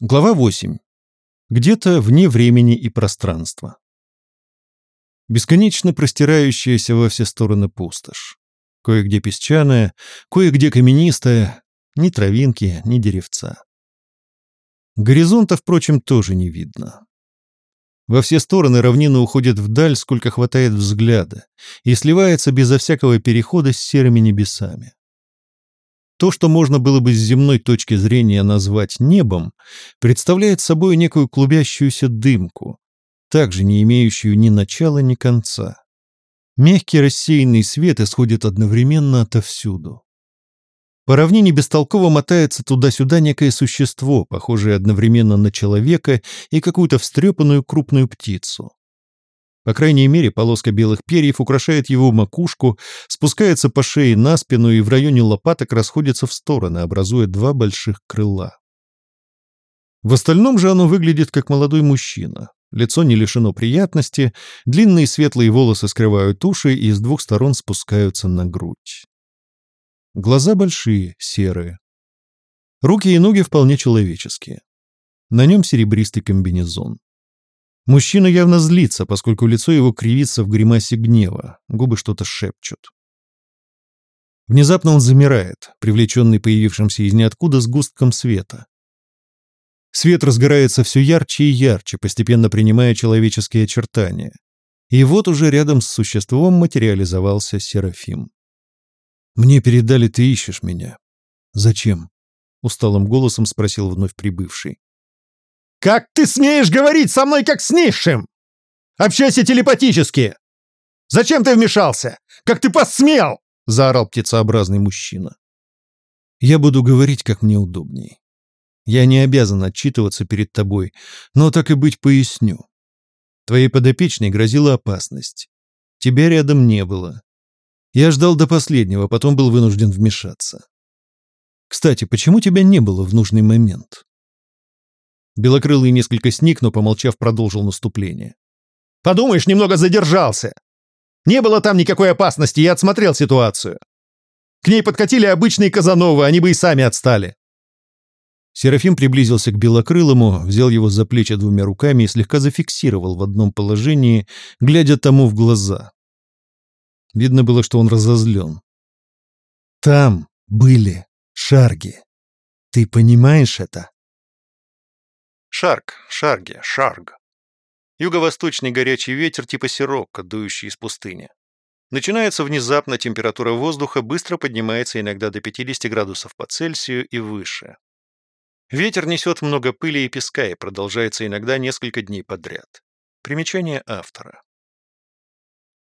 Глава 8. Где-то вне времени и пространства. Бесконечно простирающаяся во все стороны пустошь. Кое-где песчаная, кое-где каменистая, ни травинки, ни деревца. Горизонта, впрочем, тоже не видно. Во все стороны равнина уходит вдаль, сколько хватает взгляда, и сливается безо всякого перехода с серыми небесами. То, что можно было бы с земной точки зрения назвать небом, представляет собой некую клубящуюся дымку, также не имеющую ни начала, ни конца. Мягкий рассеянный свет исходит одновременно отовсюду. По равнине бестолково мотается туда-сюда некое существо, похожее одновременно на человека и какую-то встрепанную крупную птицу. По крайней мере, полоска белых перьев украшает его макушку, спускается по шее на спину и в районе лопаток расходится в стороны, образуя два больших крыла. В остальном же оно выглядит как молодой мужчина. Лицо не лишено приятности, длинные светлые волосы скрывают уши и с двух сторон спускаются на грудь. Глаза большие, серые. Руки и ноги вполне человеческие. На нем серебристый комбинезон. Мужчина явно злится, поскольку лицо его кривится в гримасе гнева, губы что-то шепчут. Внезапно он замирает, привлеченный появившимся из ниоткуда сгустком света. Свет разгорается все ярче и ярче, постепенно принимая человеческие очертания. И вот уже рядом с существом материализовался Серафим. «Мне передали, ты ищешь меня. Зачем?» — усталым голосом спросил вновь прибывший. «Как ты смеешь говорить со мной, как с низшим? Общайся телепатически! Зачем ты вмешался? Как ты посмел?» — заорал птицеобразный мужчина. «Я буду говорить, как мне удобней. Я не обязан отчитываться перед тобой, но так и быть поясню. Твоей подопечной грозила опасность. Тебя рядом не было. Я ждал до последнего, потом был вынужден вмешаться. Кстати, почему тебя не было в нужный момент?» Белокрылый несколько сник, но, помолчав, продолжил наступление. «Подумаешь, немного задержался. Не было там никакой опасности, я отсмотрел ситуацию. К ней подкатили обычные Казановы, они бы и сами отстали». Серафим приблизился к Белокрылому, взял его за плечи двумя руками и слегка зафиксировал в одном положении, глядя тому в глаза. Видно было, что он разозлен. «Там были шарги. Ты понимаешь это?» Шарг, шарги, шарг. Юго-восточный горячий ветер типа сирока, дующий из пустыни. Начинается внезапно, температура воздуха быстро поднимается иногда до 50 градусов по Цельсию и выше. Ветер несет много пыли и песка и продолжается иногда несколько дней подряд. Примечание автора.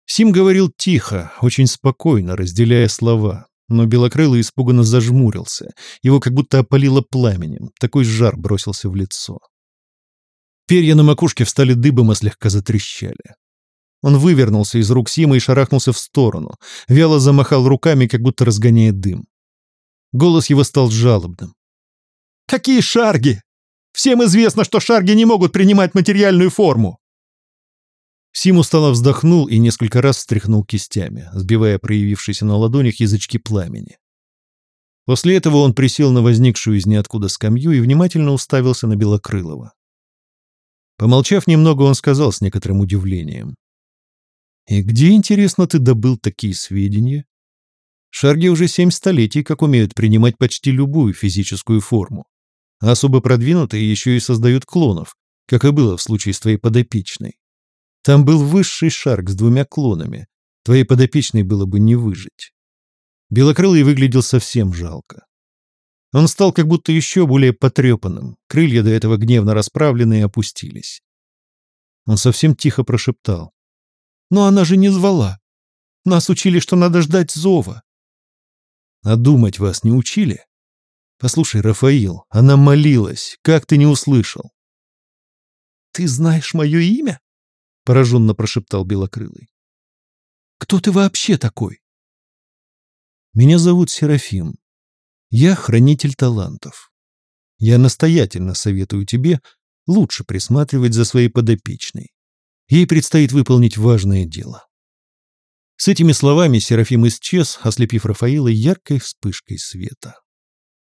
Сим говорил тихо, очень спокойно, разделяя слова, но Белокрылый испуганно зажмурился, его как будто опалило пламенем, такой жар бросился в лицо. Перья на макушке встали дыбом и слегка затрещали. Он вывернулся из рук Сима и шарахнулся в сторону, вяло замахал руками, как будто разгоняя дым. Голос его стал жалобным. «Какие шарги? Всем известно, что шарги не могут принимать материальную форму!» Сим устало вздохнул и несколько раз встряхнул кистями, сбивая проявившиеся на ладонях язычки пламени. После этого он присел на возникшую из ниоткуда скамью и внимательно уставился на Белокрылова. Помолчав немного, он сказал с некоторым удивлением. «И где, интересно, ты добыл такие сведения? Шарги уже семь столетий, как умеют принимать почти любую физическую форму. А особо продвинутые еще и создают клонов, как и было в случае с твоей подопечной. Там был высший шарк с двумя клонами. Твоей подопечной было бы не выжить». Белокрылый выглядел совсем жалко. Он стал как будто еще более потрепанным, крылья до этого гневно расправленные опустились. Он совсем тихо прошептал. «Но она же не звала. Нас учили, что надо ждать зова». «А думать вас не учили?» «Послушай, Рафаил, она молилась. Как ты не услышал?» «Ты знаешь мое имя?» — пораженно прошептал Белокрылый. «Кто ты вообще такой?» «Меня зовут Серафим. Я хранитель талантов. Я настоятельно советую тебе лучше присматривать за своей подопечной. Ей предстоит выполнить важное дело. С этими словами Серафим исчез, ослепив Рафаила яркой вспышкой света.